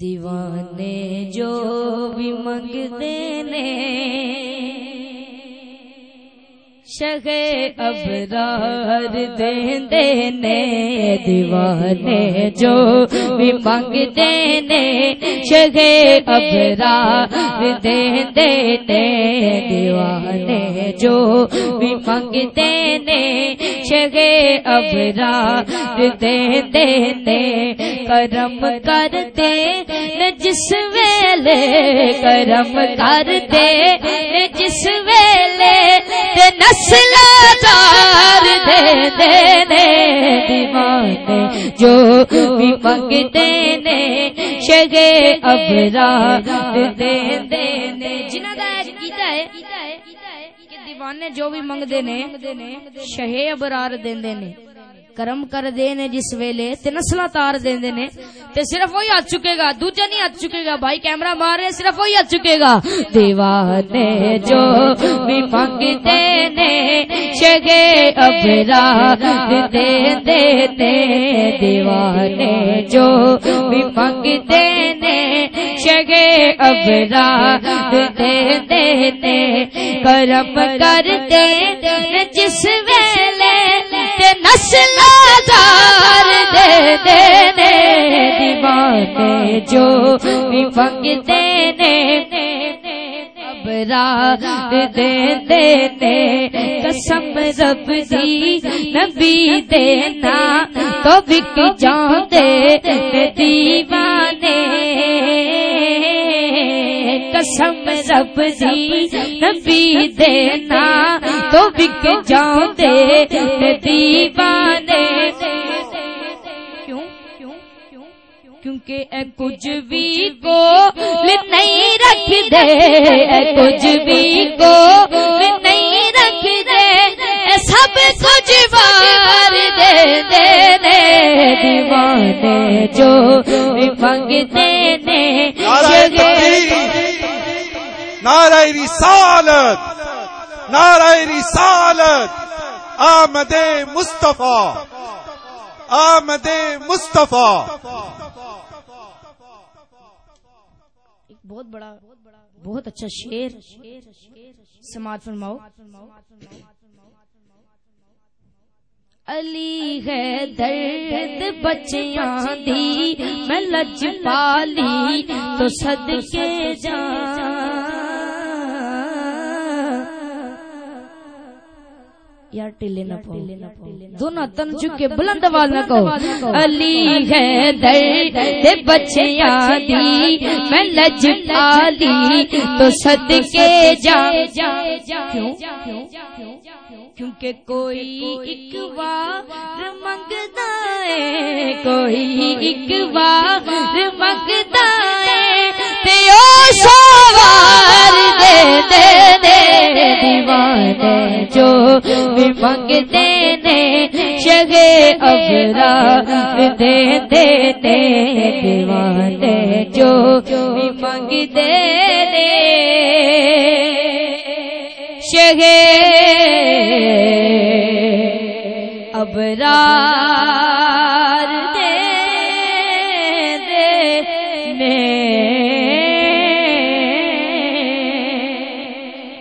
دیوانے جو بھی منگتے نے۔ شہ ابرار دین دینے دیوانے جو بھی منگتے نے۔ شہ ابرار دین دینے دیوانے جو بھی منگتے نے۔ شہ ابرار دین دینے کرم کرتے جس ویلے کرم کرتے جس ویلے نسل دار دے دے دیوانے جو بھی منگتے نے، شگے ابرا دے دے جنہ ہے کہ دیوانے جو بھی منگتے نے، شہے ابرار دیندے نے، کرم کر دے نے جس ویلے تے نسلا تار دے نے، تے صرف وہی ہاتھ چکے گا دوجا نہیں ہاتھ چکے گا، بھائی کیمرہ مار رہے، صرف وہی ہاتھ چکے گا۔ دیوانے جو بھی منگتے نے شگے ابرا دے دے دے دیوانے جو بھی منگتے نے شگے ابرا دے دے کرم کر دے جس ویلے تے نسل دار دے دے دے دیوانے جو بھی منگتے نے ابرا دے دے دے قسم رب دی نبی دینا تو بک جان دے دیوانے قسم رب دی نبی دینا تو بک جان دے دیوانے کیونکہ اے کچھ بھی کو نہیں رکھ دے اے کچھ بھی کو نہیں رکھ دے اے سب کچھ بار دے دے دے دیوانے جو منگتے نے نعرہ رسالت. نعرہ رسالت. آمد مصطفیٰ. آمد مصطفیٰ. بہت بڑا، بہت اچھا شیر سماعت فرماؤ۔ علی ہے درد بچیاں دی، میں لج پالی تو صدقے جان یار ٹلے نہ دونوں تن بلند آواز نہ کہو۔ علی ہے درد دی میں لج تو صدقے جا۔ کیوں؟ کیونکہ کوئی ایک بار منگتا ہے کوئی ایک بار منگتا ہے۔ تے او سوار دے دے دے دیوانے جو بھی منگتے نے شگے ابرا دے دے دے دیوانے جو بھی منگتے نے شگے ابرا